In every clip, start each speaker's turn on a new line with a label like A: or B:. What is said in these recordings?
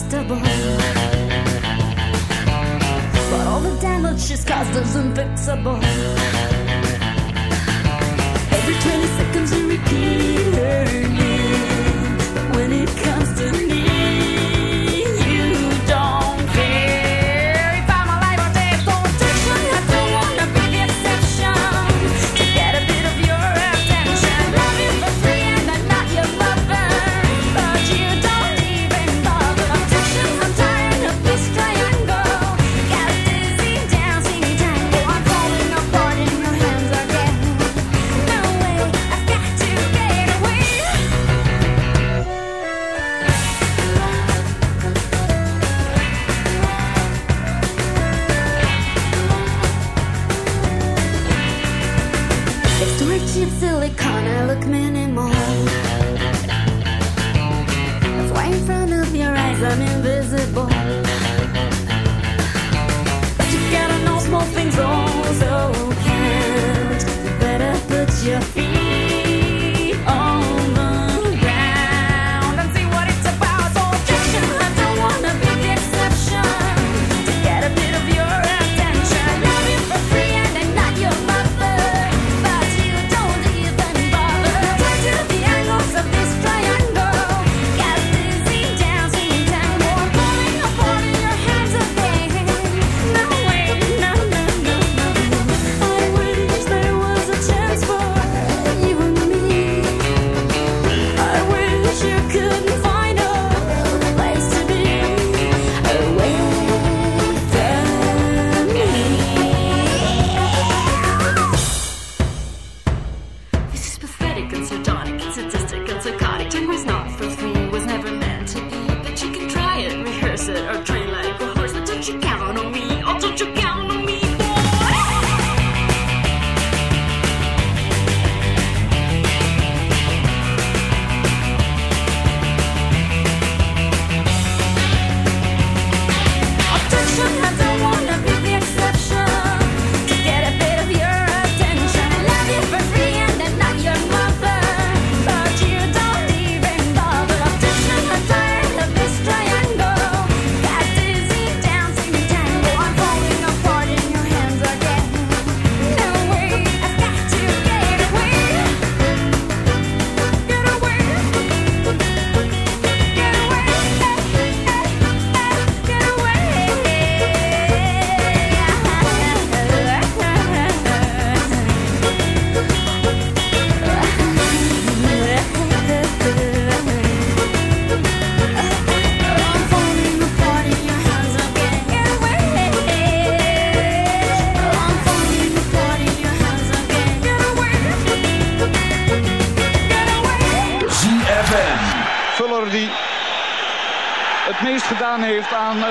A: irresistible. But all the damage she's caused is unfixable. Every 20 seconds you repeat.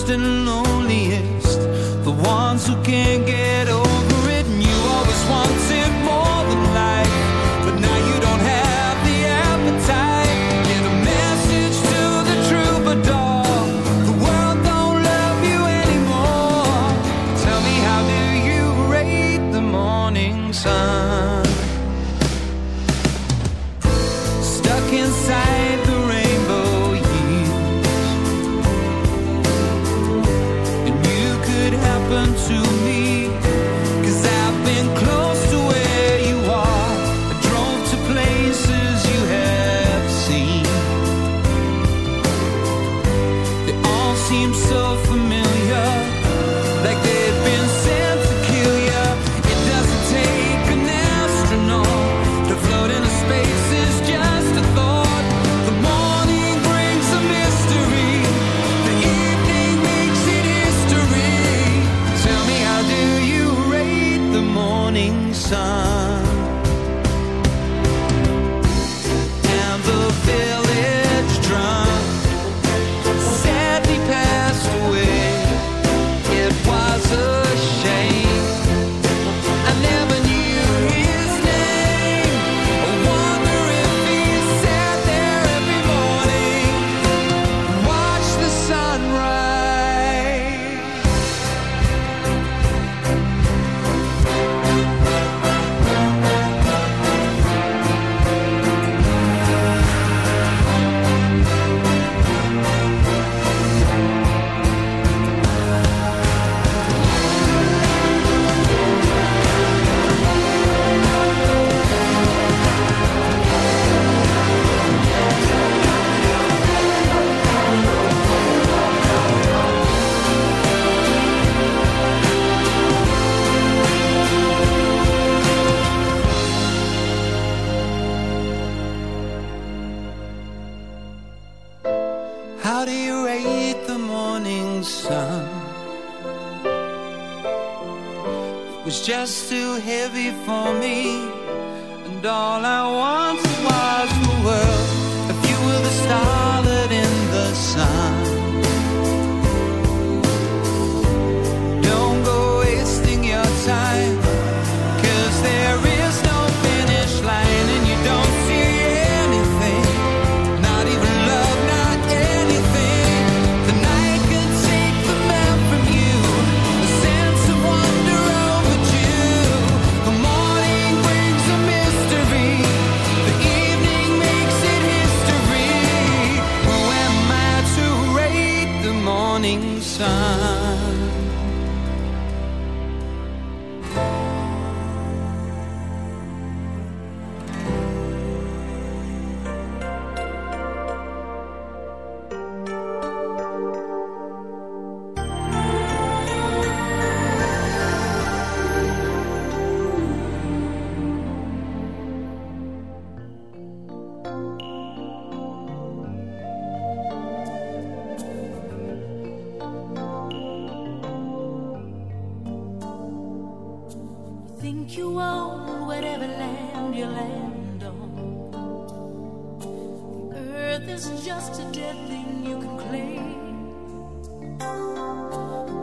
B: first and loneliest, the ones who can't get over.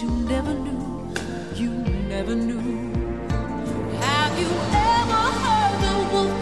B: you
C: never knew, you
D: never knew. Have you ever heard the wolf?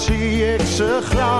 E: Zie ik ze graag.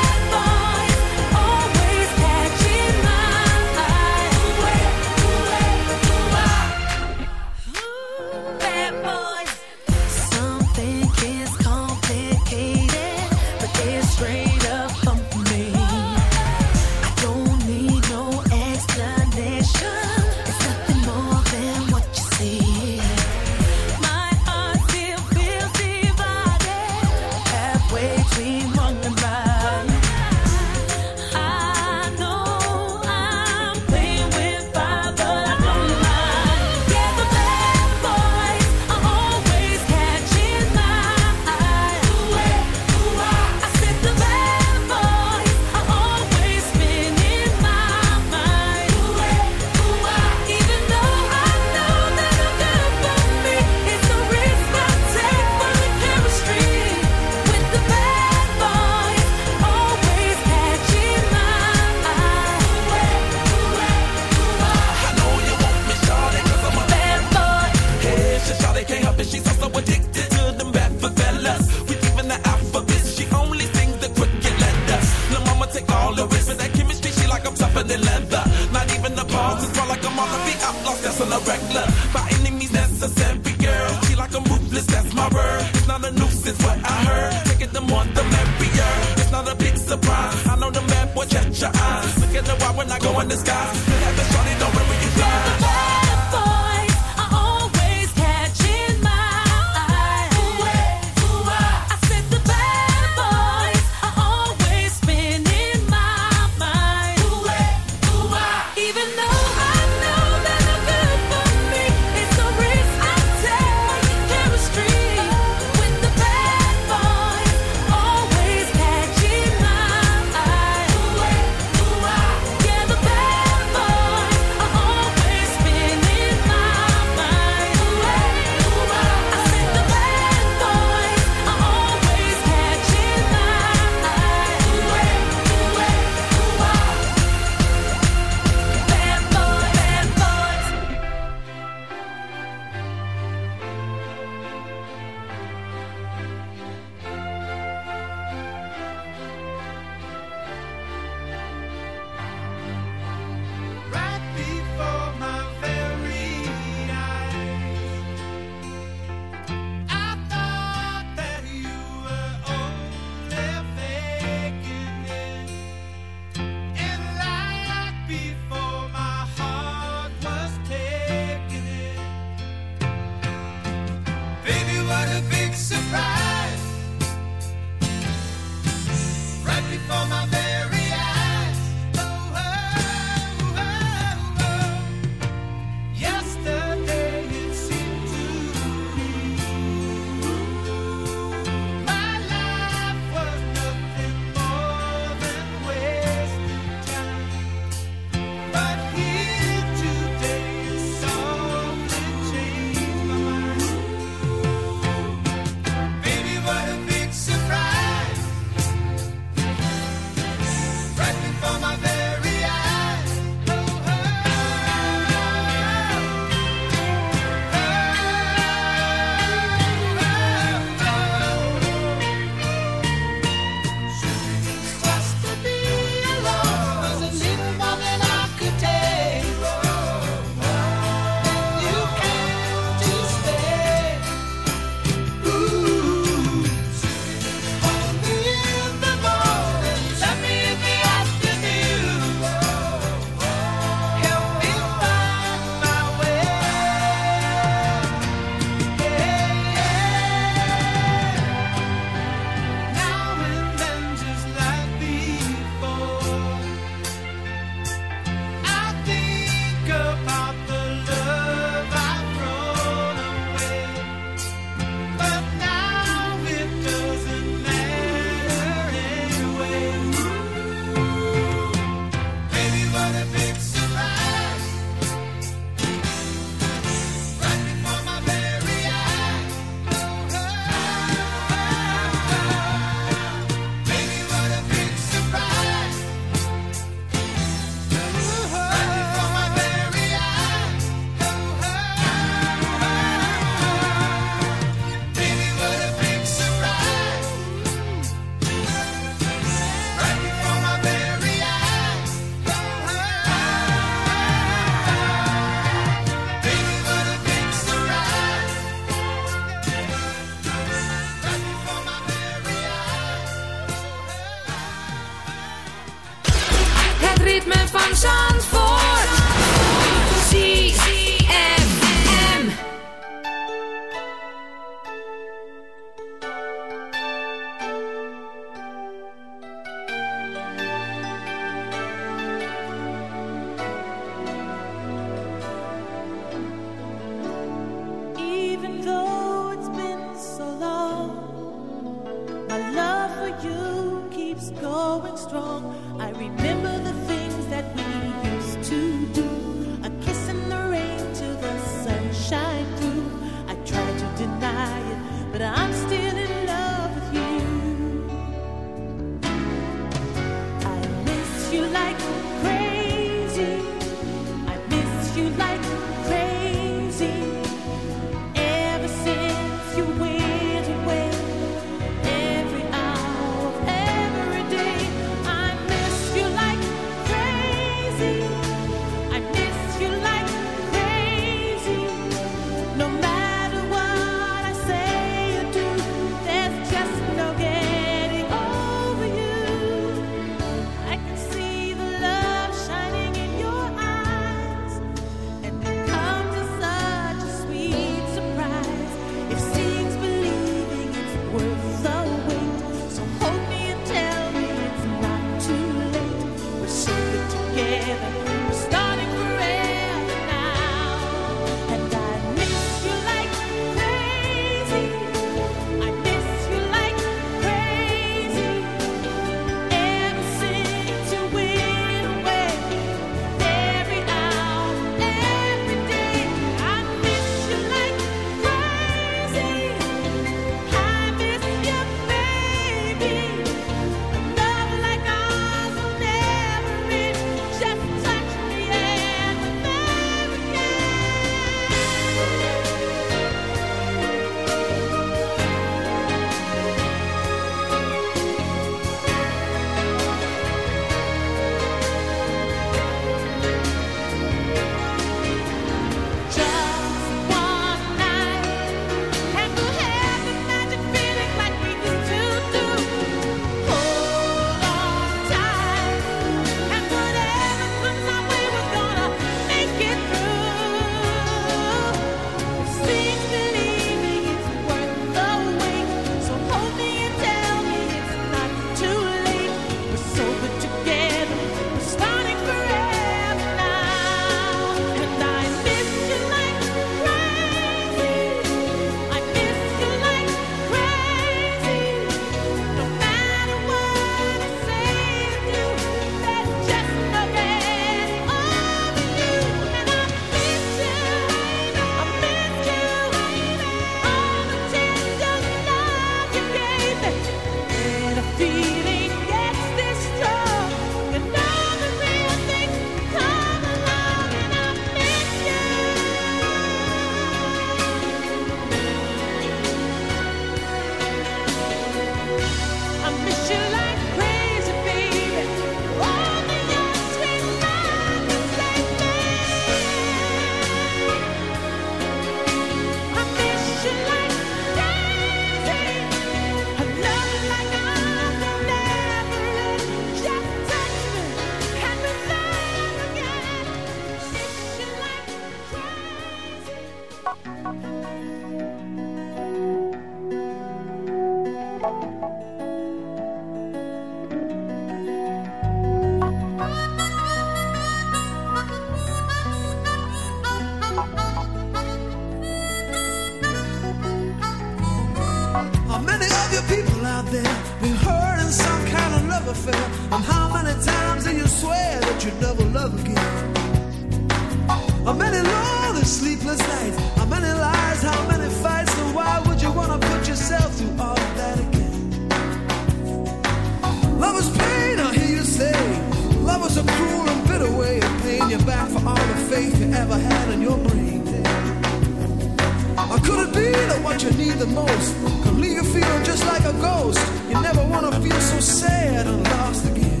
F: the
G: most. Can leave you feeling just like a ghost. You never wanna feel so sad and lost again.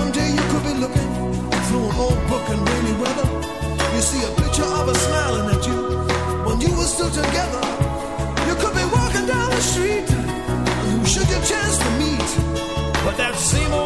G: One day you could be looking through an old book in rainy weather. You see a picture of us smiling at you when you were still together. You could be walking down the street. and Who should you chance to meet? But that same old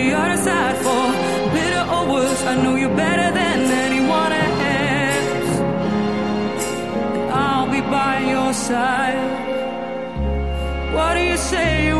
H: the other side for bitter or worse. I know you better than anyone else. And I'll be by your side. What do you say?